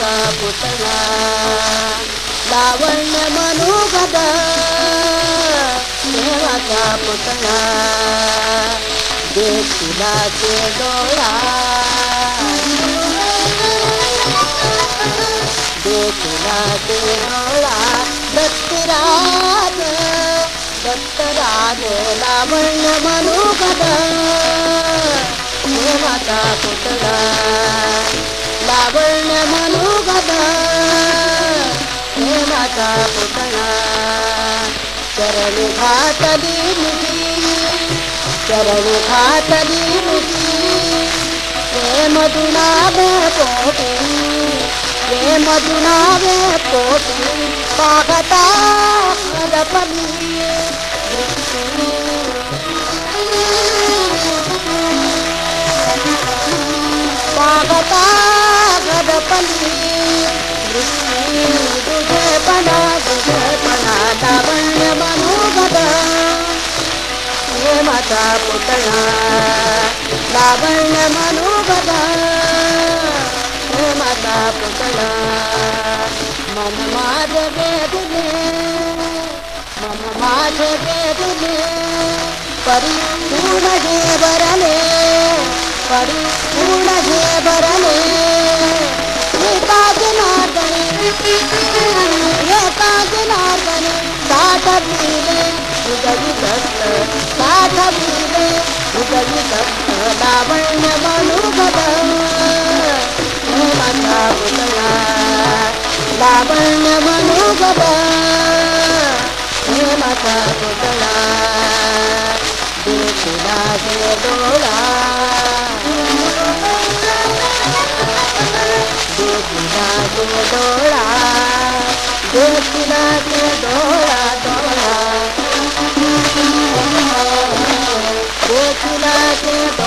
पुतळा? लावण्य मनोगद देवाचा पुतळा? देखुलाचे डोळा. देखुलाचे डोळा. दत्तराज. दत्तराज लावण्य मनोगत. लावण्य मनोगत देवाचा पुतळा चरण घातली मुठी चरण घातली मुठी प्रेम दुनावे पोटी प्रेम दुनावे पोटी पागता रपली लावण्य मनोगत प्रेमाचा पुतळा लावण्य मनोगत पुतळा मन माझे वेदले परिपूर्ण हे बरले परिपूर्ण हे बरले एका जनार्दने साठविले हृदयी दत्त साठविले हृदयी दत्त लावण्य मनोगत प्रेमाचा पुतळा लावण्य मनोगत प्रेमाचा पुतळा देखुला जे डोळा देखुला डोळा Gracias.